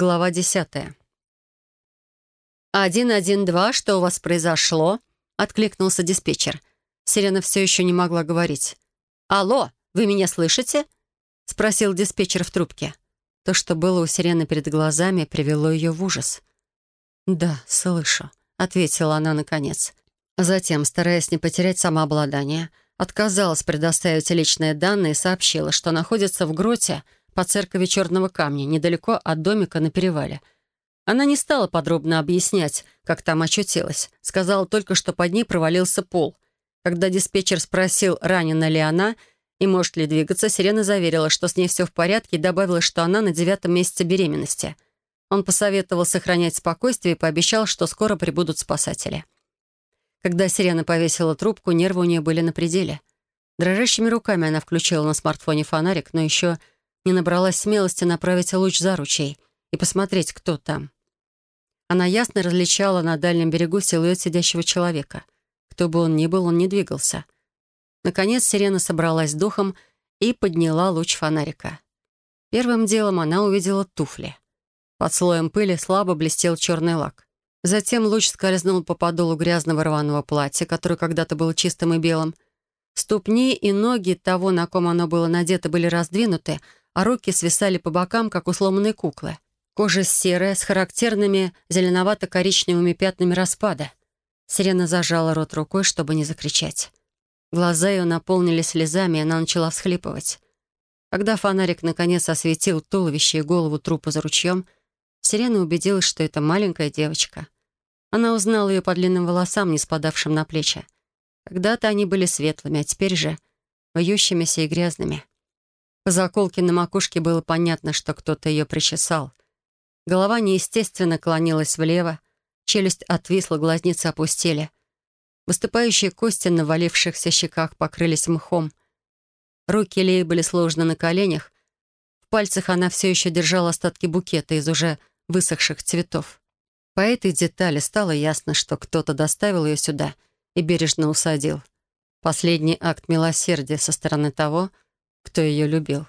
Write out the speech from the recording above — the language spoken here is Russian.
Глава десятая. «112, что у вас произошло?» — откликнулся диспетчер. Сирена все еще не могла говорить. «Алло, вы меня слышите?» — спросил диспетчер в трубке. То, что было у Сирены перед глазами, привело ее в ужас. «Да, слышу», — ответила она наконец. Затем, стараясь не потерять самообладание, отказалась предоставить личные данные и сообщила, что находится в гроте по церкви Черного Камня, недалеко от домика на перевале. Она не стала подробно объяснять, как там очутилась. Сказала только, что под ней провалился пол. Когда диспетчер спросил, ранена ли она и может ли двигаться, Сирена заверила, что с ней все в порядке и добавила, что она на девятом месяце беременности. Он посоветовал сохранять спокойствие и пообещал, что скоро прибудут спасатели. Когда сирена повесила трубку, нервы у нее были на пределе. Дрожащими руками она включила на смартфоне фонарик, но еще не набралась смелости направить луч за ручей и посмотреть, кто там. Она ясно различала на дальнем берегу силуэт сидящего человека. Кто бы он ни был, он не двигался. Наконец сирена собралась с духом и подняла луч фонарика. Первым делом она увидела туфли. Под слоем пыли слабо блестел черный лак. Затем луч скользнул по подолу грязного рваного платья, которое когда-то было чистым и белым. Ступни и ноги того, на ком оно было надето, были раздвинуты, а руки свисали по бокам, как у сломанной куклы. Кожа серая, с характерными зеленовато-коричневыми пятнами распада. Сирена зажала рот рукой, чтобы не закричать. Глаза ее наполнились слезами, и она начала всхлипывать. Когда фонарик наконец осветил туловище и голову трупа за ручьем, Сирена убедилась, что это маленькая девочка. Она узнала ее по длинным волосам, не спадавшим на плечи. Когда-то они были светлыми, а теперь же вьющимися и грязными. По заколке на макушке было понятно, что кто-то ее причесал. Голова неестественно клонилась влево, челюсть отвисла, глазницы опустили. Выступающие кости на валившихся щеках покрылись мхом. Руки Леи были сложены на коленях, в пальцах она все еще держала остатки букета из уже высохших цветов. По этой детали стало ясно, что кто-то доставил ее сюда и бережно усадил. Последний акт милосердия со стороны того, кто ее любил.